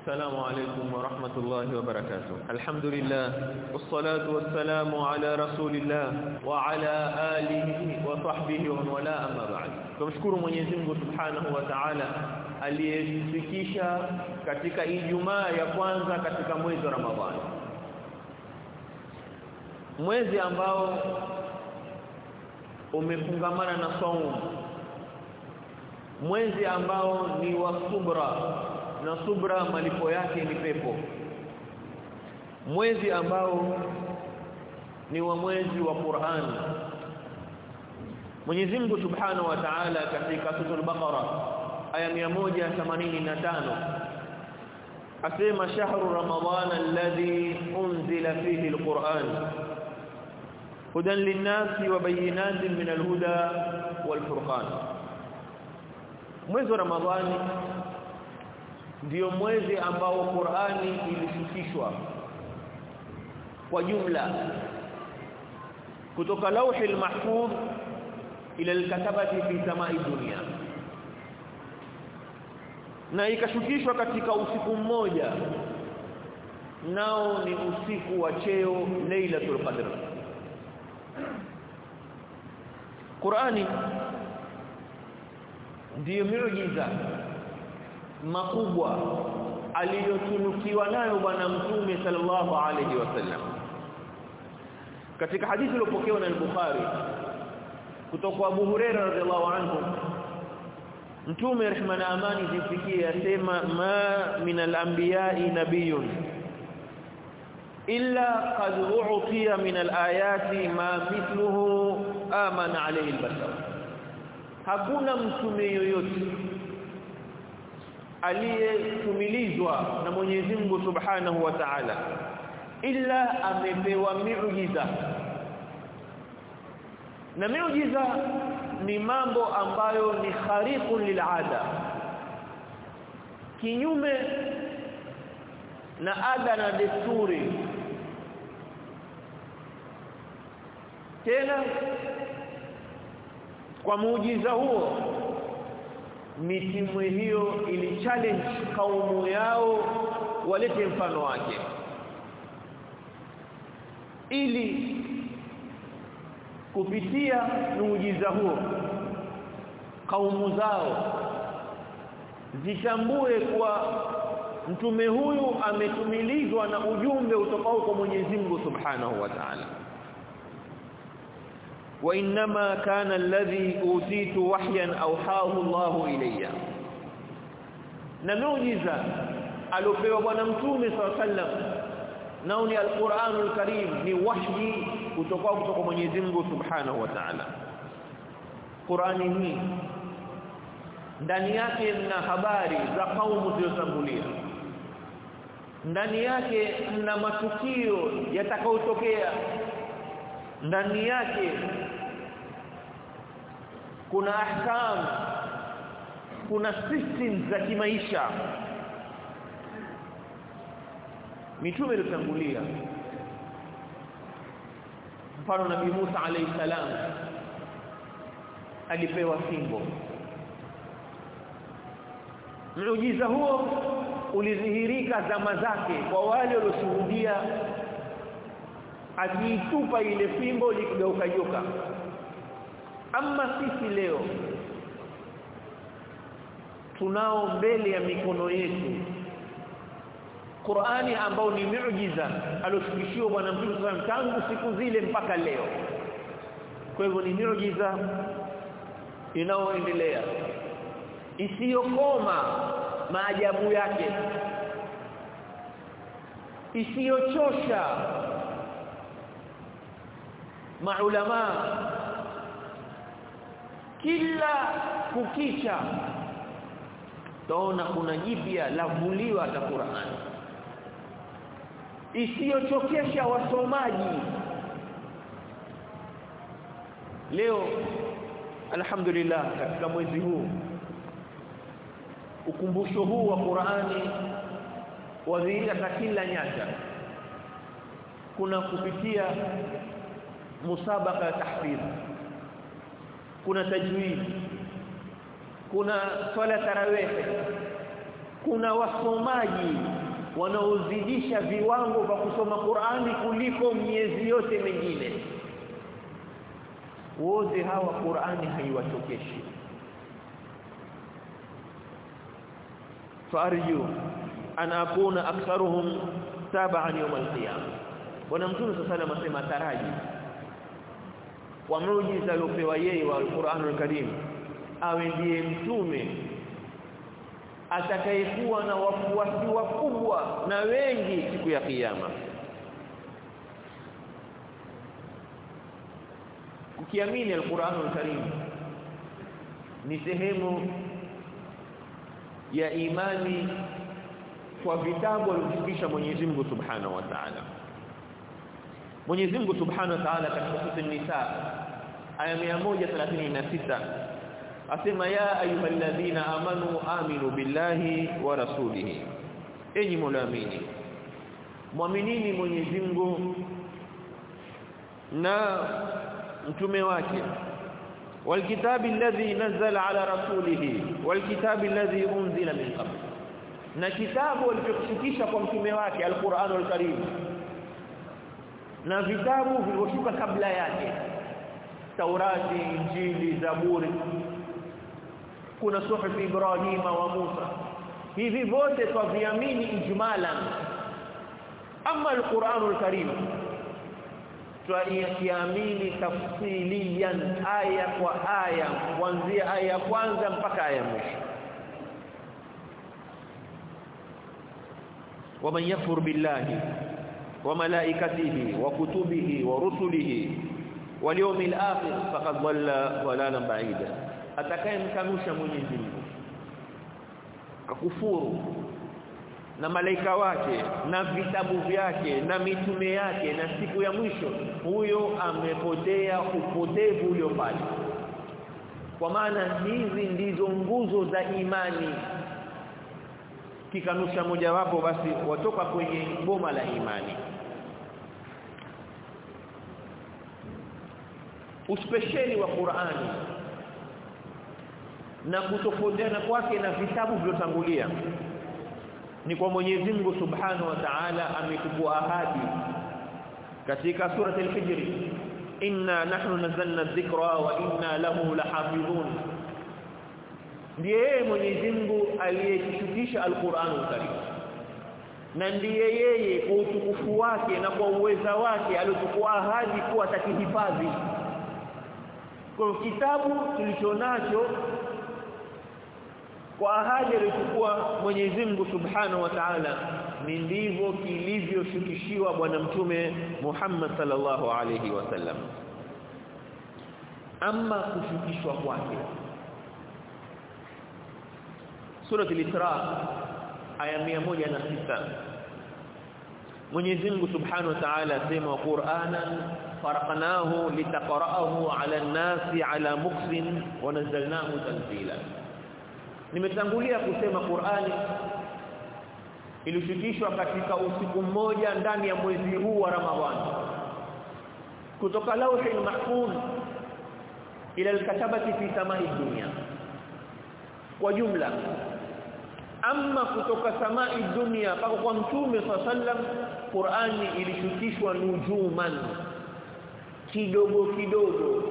السلام عليكم ورحمة الله وبركاته الحمد لله والصلاة والسلام على رسول الله وعلى آله وصحبه ومن والاه أما بعد tumshukuru Mwenyezi Mungu Subhanahu wa Ta'ala aliyefikisha katika Ijumaa ya kwanza katika mwezi wa Ramadhani mwezi ambao umefungamana na saumu mwezi ambao ni wa subra na subra malipo yake ni pepo. Mwezi ambao ni wa mwezi wa Qur'an. Mwenyezi Mungu Subhanahu wa Ta'ala katika sura al-Baqara aya 185 asema shahru ramadhana alladhi unzila fihi al-Qur'an hudan linnasi wa bayyinatin min alhuda walfurqan. Mwezi wa Ramadhani ndiyo mwezi ambao Qur'ani ilishukishwa kwa jumla. Kutoka lauhi al-mahfuz ila al-katabati fi samai dunia. Na ikashukishwa katika usiku mmoja. Nao ni usiku wa cheo Lailatul Qadr. Qur'ani ndiyo miujiza makubwa aliyotunukiwa nayo bwana mtume sallallahu alayhi wasallam katika hadithi iliyopokewa na al-Bukhari kutoka kwa Abu Hurairah radhiallahu anhu mtume rehma na amani zifikie asema ma min al-anbiya'i nabiyyun illa qad u'tiya min al-ayati ma mithluhu amana alayhi al-bashar hakuna mtume yoyote aliyetumilizwa na Mwenyezi Mungu Subhanahu wa Ta'ala ila amepewa miujiza. Na miujiza ni mambo ambayo ni khariqun lil'ada kinyume na ada na desturi. Tena kwa muujiza huo mitimu hiyo ili challenge kaumu yao walete mfano wake. Ili kupitia muujiza huo kaumu zao zitambue kuwa mtume huyu ametumilizwa na ujumbe utokao kwa Mwenyezi Mungu Subhanahu wa Ta'ala وانما كان الذي اوتيت وحيا اوحاه الله الي na muujiza aliopewa bwana mtume sallam nao ni alquranul karim ni wahyi kutoka kutoka Mwenyezi Mungu Subhanahu wa Ta'ala Qurani hii ndani yake mna habari za kaumu zilizotangulia ndani yake mna matukio yatakayotokea ndani yake kuna ahkam kuna system za kimaisha. Mitume iliyotangulia mfano nabi Musa alayhi salam alipewa fimbo. Muujiza huo ulidhihirika zama zake kwa wale walioshuhudia akiitupa ile fimbo likigeuka joka ama sisi leo tunao mbele ya mikono yetu Qur'ani ambao ni miujiza alioshukishiwa bwana Mtume Muhammad tangu siku zile mpaka leo. Kwa hivyo ni miujiza inayoendelea isiyokoma maajabu yake isiyochosha maulama kila kukicha taona kuna jipya lavuliwa ta Qur'an isiyochokesha wasomaji. Leo alhamdulillah katika mwezi huu ukumbusho huu wa Qur'ani wadhihirika kila nyanja. Kuna kupitia musabaka ya tahfidh kuna tajwid. Kuna swala tarawih kuna wasomaji wanaozidisha viwango vya kusoma Qur'ani kuliko miezi yote mingine. Wote hawa Qur'ani haiwachokeshi. Farju an akuna aktharuhum taban yawm al-qiyamah bwana mtume sallallahu alayhi wasallam taraji kwa muujiza aliopewa yeye wa Qur'an al-Karim awe ndiye mtume atakayekuwa na wafuasi wakubwa na wengi siku ya kiyama. Ukiamini al-Qur'an al-Karim ni sehemu ya imani kwa vitabu alivyofikisha Mwenyezi Mungu Subhanahu wa Ta'ala. Mwenyezi Mungu Subhanahu wa Ta'ala katika sura An-Nisa aya 136 asema ya ayyuhalladhina amanu aminu billahi wa rasulihi enyi muamini muaminini Mwenyezi Mungu na mtume wake والكتاب الذي نزل على رسوله والكتاب الذي انزل من قبل na kitabu alichokushukisha kwa mtume wake al-Qur'an al-Karim na vitabu vilivyoshuka kabla yake Taurati Injili Zaburi. Kuna suhufi Ibrahima wa Musa. Hivi vyote twaviamini ijmalan. Ama alquranul karim. Twakiamini tafsilian aya kwa aya kuanzia aya ya kwanza mpaka aya mwisho. Waman yakfur billahi wa malaikatihi wa wal yawmil akhir faqad dhalla dhalalan ba'ida. Atakayemkanusha Mwenyezi Mungu kakufuru na malaika wake na vitabu vyake na mitume yake na siku ya mwisho huyo amepotea upotevu ulio mbali. Kwa maana hizi ndizo nguzo za imani. Kikanusha mojawapo basi watoka kwenye boma la imani. Uspesheli wa Qur'ani na kutofautiana kwake na vitabu vilivyotangulia. Ni kwa Mwenyezi Mungu Subhanahu wa Ta'ala ametupa ahadi katika sura al-Hijr. Inna nahnu nazzalna adh-dhikra wa inna lahu lahafizun. Ndiye Mwenyezi Mungu aliyekishukisha Al-Qur'an al-Karim. Na ndiye yeye kwa utukufu wake na kwa uweza wake aliotukua ahadi kuwa atakihifadhi kwa kitabu tulichonacho kwa ahadi aliyochukua Mwenyezi Mungu Subhanahu wa Ta'ala ni ndivyo kilivyoshukishiwa bwana mtume Muhammad sallallahu alayhi wasallam ama kushukishwa kwake. Sura al-Isra aya 106 Mwenyezi Mungu Subhanahu wa Ta'ala asema Qur'anan faraqnahu litaqra'ahu 'ala an-nasi 'ala muqsin wa nazzalnahu tanzila Nimetangulia kusema Qur'ani. Ilishukishwa katika usiku mmoja ndani ya mwezi huu wa Ramadhani kutoka lauhi mahfuz ila al-katabati fi samai dunya. Kwa jumla amma kutoka samai dunya pako kwa mtume sallam Qur'ani ilishikishwa nujuman kidogo kidogo.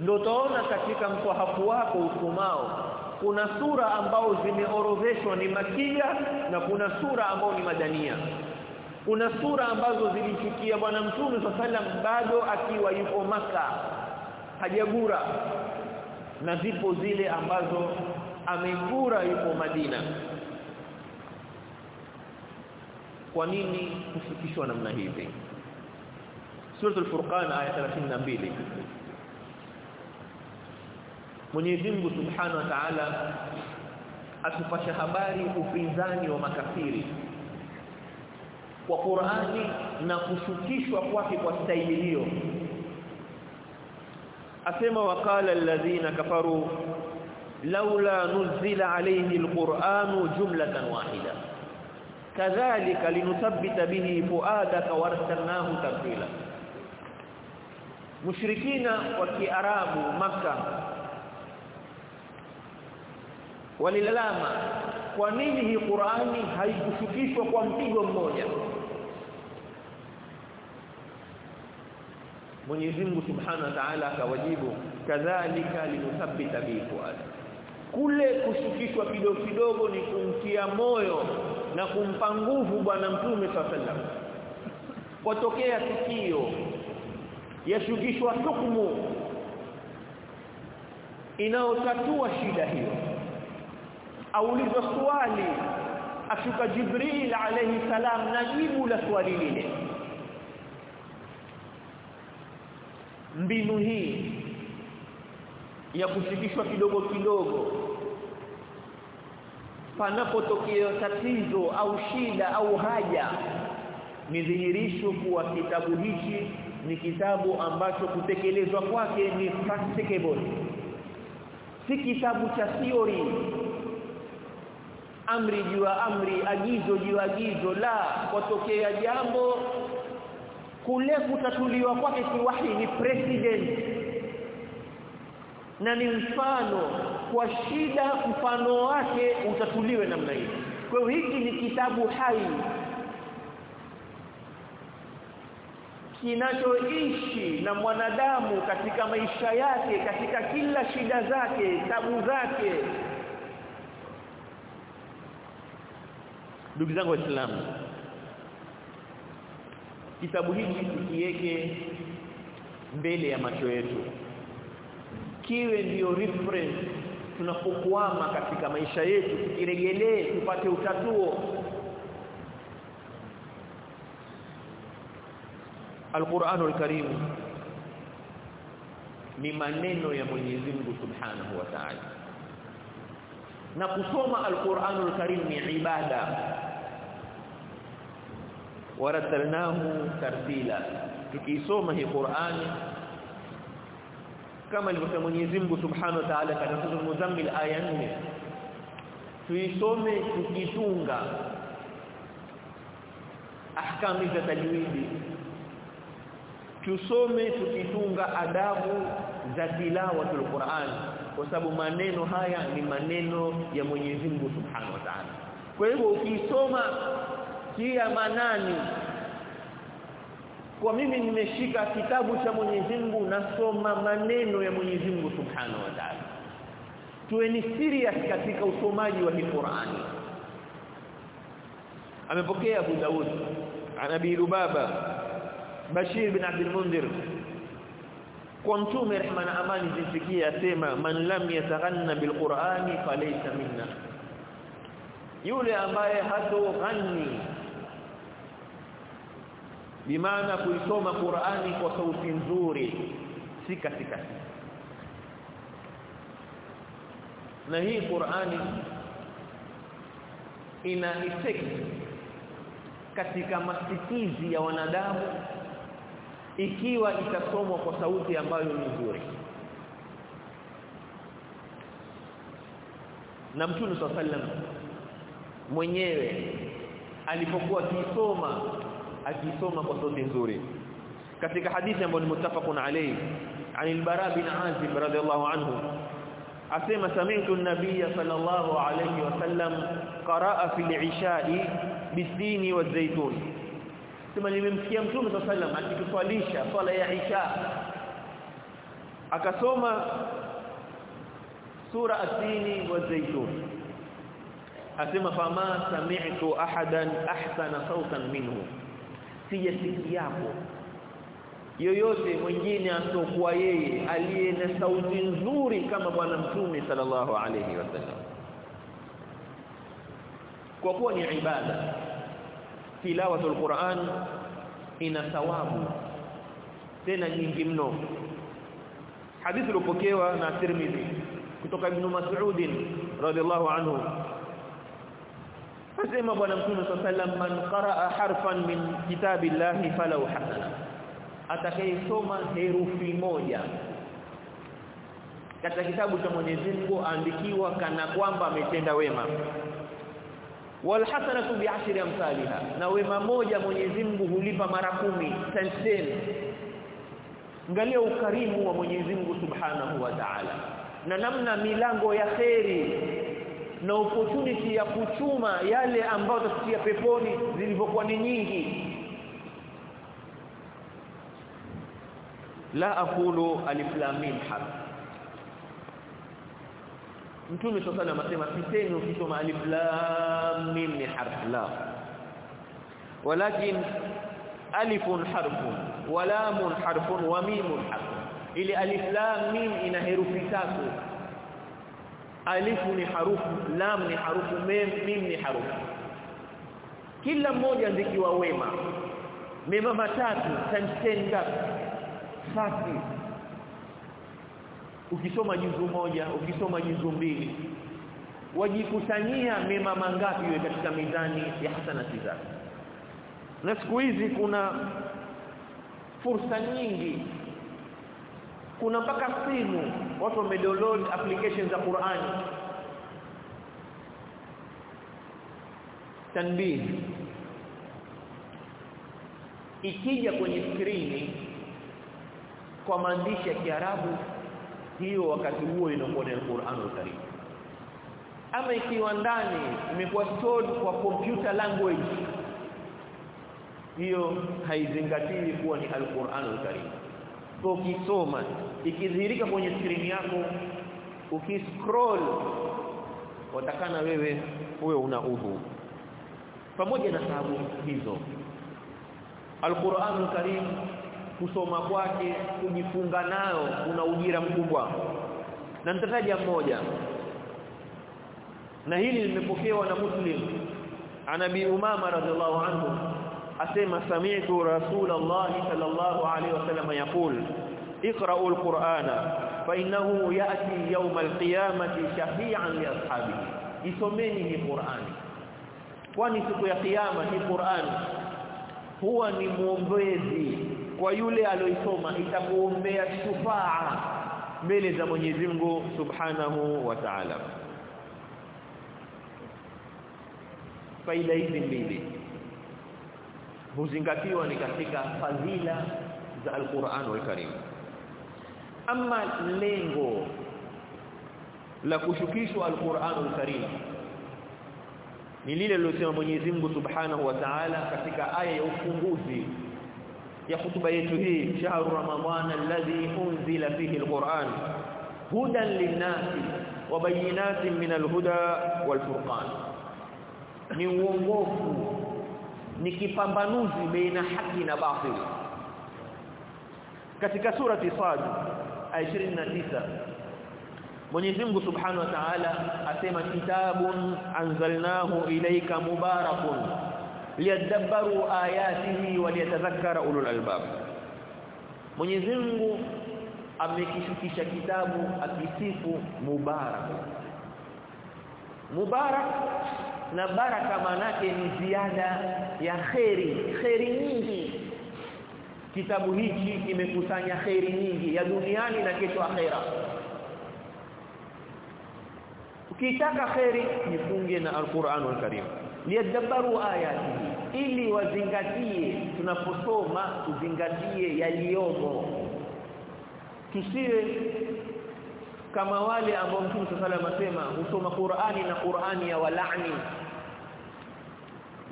Ndio utaona katika mswahafu wako usomao kuna sura ambao zimeorodheshwa ni makia na kuna sura ambao ni madania. Kuna sura ambazo zilimfikia bwana mtume sallam bado akiwa yuko maka hajagura na zipo zile ambazo amegura yuko Madina. Kwa nini kufikishwa namna hivi سورة الفرقان آية 32 من يزنب سبحانه وتعالى أتفى شهباري أفنزاني ومكفيري وقرآني نفسكيش وقوافق والسيدي أسمى وقال الذين كفروا لولا نزل عليه القرآن جملة واحدة كذلك لنثبت به فؤادك وارسلناه تبديلا mushrikina wa kiarabu maka walilalama kwa nini hii Qur'ani haikufikishwa kwa mpigo mmoja? Mwenyezi Mungu Subhanahu wa Ta'ala akawajibu kadhalika linuthabbita bihi kule kushukishwa kidogo kidogo ni kumtia moyo na kumpa nguvu bwana mtume sallallahu potokea tukio yashukishwa hukumu inayotatua shida hiyo. Aulizwa swali ashuka Jibril alayhi salam na jibu la swali lile. Mbinu hii ya kushikishwa kidogo kidogo panapotokea tatizo au shida au haja ni dhihirisho kuwa kitabu hichi ni kitabu ambacho kutekelezwa kwake ni practicable. Si kitabu cha theory. Amri juu ya amri agizo juu ya agizo. La kutokea jambo kule kutatuliwa kwake kiwahi ni president. Na ni mfano kwa shida mfano wake utatuliwe namna hii. Kwa hiyo hiki ni kitabu hai kinachoishi na mwanadamu katika maisha yake katika kila shida zake tabu zake. Ndugu zangu waislamu kitabu hiki tukiweke mbele ya macho yetu kiwe ndiyo reference tunapokuama katika maisha yetu kiregelee tupate utatuo Al-Qur'anul Karim ni maneno ya Mwenyezi Mungu Subhanahu wa Ta'ala. Na kusoma Al-Qur'anul Karim ni ibada. Waratalnahu tartila. Tukisoma hii Qur'ani kama alivyosema Mwenyezi Mungu Subhanahu wa Ta'ala katika sura Muzammil aya 4 tuisome tukitunga ahkami za tajwidi tusome tukitunga adabu za tilawatul Qur'an kwa sababu maneno haya ni maneno ya Mwenyezi Mungu Subhanahu wa Ta'ala. Kwa hivyo ukisoma kia manani kwa mimi nimeshika kitabu cha Mwenyezi Mungu nasoma maneno ya Mwenyezi Mungu Subhanahu wa Ta'ala. Tueni serious katika usomaji wa Qur'an. Amepokea Abu Daud an Lubaba Bashir bin Abdul Mundhir kwa mtume rehma na amani zimfikie asema man lam yataghanna bilqur'ani falaysa minna. Yule ambaye hatoghani bimaana kuisoma Qur'ani kwa sauti nzuri si katika na hii Qur'ani ina effect katika masikizi ya wanadamu ikiwa itasomwa kwa sauti ambayo ni nzuri na mtume sallam mwenyewe alipokuwa akisoma akisoma kwa sauti nzuri katika hadithi ambayo ni muttafaqun alayhi عن البراء بن عازب رضي الله عنه asema sami'tu an-nabiy sallallahu alayhi wasallam qara'a fil 'isha'i bisini wa zaitun sema nimemsikia mtume sallallahu alayhi wasallam akituswalisha swala ya isha. Akasoma sura atini wa zaitun. Asema fama sami'tu ahadan ahsana sautan minhu. Sijasikiapo. Yoyote mwingine asokuwa yeye aliye na sauti nzuri kama bwana mtume sallallahu alayhi wasallam. Kwa kuwa ni ibada tilawatul Qur'an ina thawabu. Tena nyingi mno. Hadithi iliyopokewa na Tirmidhi kutoka Ibn Mas'ud radhiallahu anhu. Asema bwana mtume sallallahu man qaraa harfan min kitabillahi falahu hasana atakayesoma herufi moja katika kitabu cha Mwenyezi Mungu aandikiwa kana kwamba ametenda wema wal hasanatu bi'ashri amsalha. Na wema moja Mwenyezi Mungu hulipa mara kumi. Times angalia ukarimu wa Mwenyezi Mungu Subhanahu wa Ta'ala. Na namna milango ya kheri na opportunity ya kuchuma yale ambayo tutatia peponi zilivyokuwa ni nyingi. La aqulu aliflamin lam Mtume sasa asema siteni ukisoma alif lam mim ni harf la. Walakin alifun harfun wa lamun harfun wa mimun harfun. Ili alif lam mim ina herufi tatu. Alifu ni harufu lam ni harufu mim, mim ni harufu. Kila mmoja zikiwa wema. Mema matatu times 10 ngapi? Fasi ukisoma juzu moja ukisoma juzu mbili wajikusanyia mema mangapi iwe katika mizani ya hasanati zako na siku hizi kuna fursa nyingi. Kuna mpaka simu watu wamedownload applications za Qur'an. Tanbih. Ikija kwenye skrini kwa maandishi ya Kiarabu hiyo wakati huo inakuwa ni Qur'anul Karim ama ikiwa ndani imekuwa stored kwa computer language hiyo haizingatii kuwa ni Al-Qur'anul Karim so ukisoma ikidhihirika kwenye screen yako ukiscroll watakana wewe uwe una udhu pamoja na sababu hizo Al-Qur'anul Karim kusoma kwake kujifunga nayo kuna ujira mkubwa na nitataja mmoja na hili limepokewa na Muslim anabi Umama radhiallahu anhu asema sami'tu Rasulullah sallallahu alaihi wasallam yaqul اقرأوا القرآن فإنه يأتي يوم القيامة شفيعا لأصحابه isomeni hii Qur'an kwani siku ya kiyama hii Qur'an huwa ni muombezi kwa yule aloisoma itakuombea shufaa mbele za Mwenyezi Mungu Subhanahu wa Ta'ala. Faida hizi mbili huzingatiwa ni katika fadhila za Al-Qur'an al-Karim ama lengo la kushukishwa Al-Qur'an al-Karim ni lile lilosema Mwenyezi Mungu Subhanahu wa Ta'ala katika aya ya ufunguzi ya hutuba yetu hii shahru ramadhana alladhi unzila fihi alquran hudan linnasi wa bayinatin min alhuda walfurqan ni uongofu ni kipambanuzi baina haki na batili katika surati sad aya 29 Mwenyezi Mungu Subhanahu wa Ta'ala asema kitabun anzalnahu ilayka mubarakun liyadabbaru ayatihi waliyatadhakkara ulul albab. Mwenyezi Mungu amekishukisha kitabu akisifu mubarak. Mubarak na baraka manake ni ziada ya khairi khairi nyingi. Kitabu hichi kimekusanya khairi nyingi ya duniani na kesho akhera. Ukitaka khairi jifunge na alquran alkarim liyadabbaru ayatihi ili wazingatie tunaposoma tuzingatie yaliyomo. Tusiwe kama wale ambao Mtume sallallahu alayhi wasallam husoma Qur'ani na Qur'ani ya walani.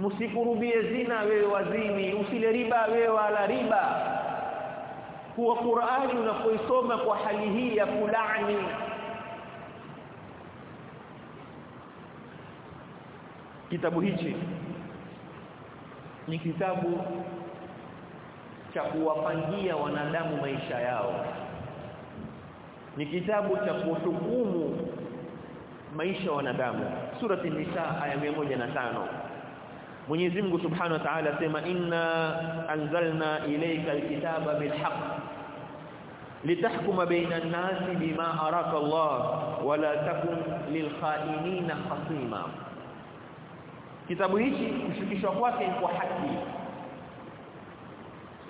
Msikurubie zina wewe wazini usile riba wewe wala riba. Kuwa Qur'ani unapoisoma kwa hali hii ya kulani. Kitabu hichi ni kitabu cha kuwapangia wanadamu maisha yao. Ni kitabu cha kuhukumu maisha wanadamu. Sura an-nisa aya tano. Mwenyezi Mungu Subhanahu wa Ta'ala sema inna anzalna ilayka alkitaba bilhaq litahkuma baina an-nasi bima araka Allah wala takun lilkhainina khasima kitabu hichi kushukishwa kwake kwa haki.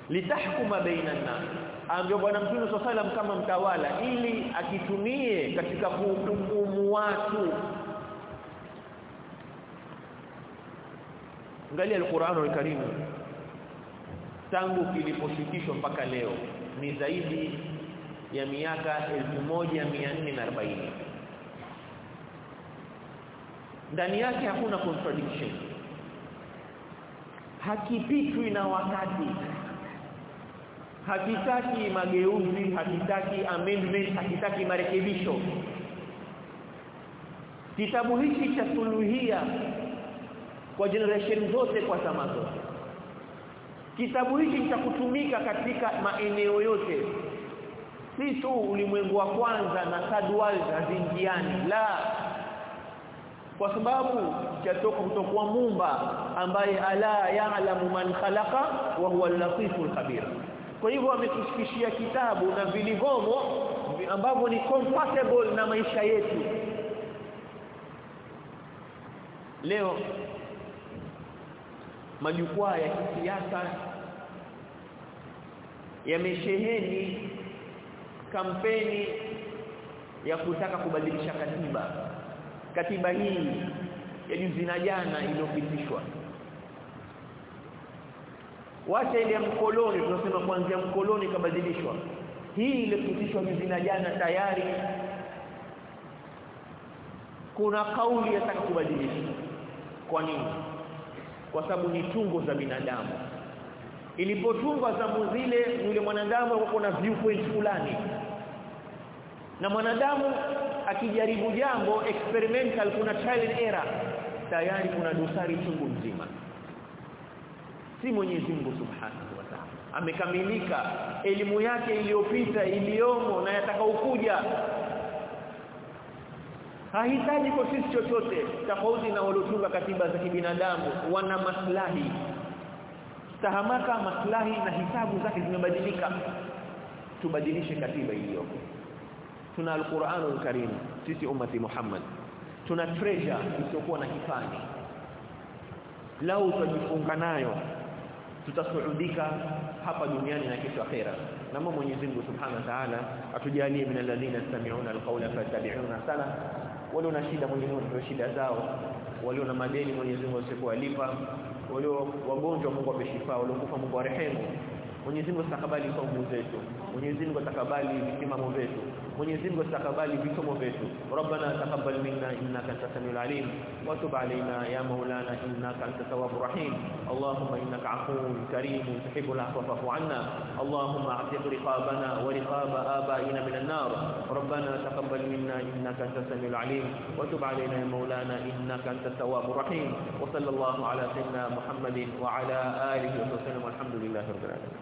Litahkuma baina an-nas. Ambio bwana mtume sallam kama mtawala ili akitumie katika kuhukumu watu. Angalia alqur'an alkarim. Tangu kiliposhukishwa mpaka leo ni zaidi ya miaka 1440 ndani yake hakuna contradiction. Hakipitwi na wakati. Hakitaki mageuzi hakitaki amendment hakitaki marekebisho. Kitabu hiki cha suluhia kwa generation zote kwa zama zote. Kitabu hiki cha kutumika katika maeneo yote. Si tu ulimwengu wa kwanza na third world la kwa sababu chatoka kutokuwa mumba ambaye ala ya'lamu man khalaqa wa huwa al-latiful khabir. Kwa hivyo ametushikishia kitabu na vilivomo ambavyo ni compatible na maisha yetu. Leo majukwaa ya kisiasa yamesheheni kampeni ya kutaka kubadilisha katiba katiba hii ya juzi na jana iliyopitishwa. Wacha ile ya mkoloni tunasema kuanzia mkoloni kabadilishwa. Hii iliyopitishwa juzi na jana tayari kuna kauli yataka kubadilisha kwa nini? Kwa sababu ni tungo za binadamu. Ilipotungwa zamu zile yule mwanadamu alikuwa na viewpoint fulani na mwanadamu akijaribu jambo experimental kuna trial and error. Tayari kuna dosari chungu nzima. Si Mwenyezi Mungu Subhanahu wa Ta'ala. Amekamilika. Elimu yake iliyopita iliyomo na yatakaokuja hahitaji kwa sisi chochote tofauti na waliotunga katiba za kibinadamu. Wana maslahi. Tahamaka maslahi na hisabu zake zimebadilika. Tubadilishe katiba iliyoko tuna alquranul karim sisi ummati Muhammad. Tuna treasure isiyokuwa na kifani. Lau tutajifunga nayo tutasuudika hapa duniani na kesho akhera. Na Mwenyezi Mungu Subhanahu wa Ta'ala atujalie min alladhina yastami'una alqawla fattabi'una sana. Walio na shida Mwenyezi Mungu shida zao. Walio na madeni Mwenyezi Mungu asikuwalipa walio wagonjwa Mungu ameshifa walio waliokufa Mungu arehemu. Mwenyezi Mungu atakabali saumu zetu. Mwenyezi Mungu atakabali visimamo vyetu Mwenyezi Mungu atakabali visomo vyetu Rabbana taqabbal minna innaka antas samiul alim wa tub alaina ya maulana innaka antat tawwabur rahim Allahumma innaka afuwun karimun tuhibbul afwa fa'fu 'anna Allahumma a'tiq riqabana wa riqaba abaina minan nar Rabbana taqabbal minna innaka antas samiul alim wa tub alaina ya maulana innaka antat tawwabur rahim wa sallallahu ala sayyidina Muhammadin wa ala alihi wa sallam walhamdulillahi rabbil alamin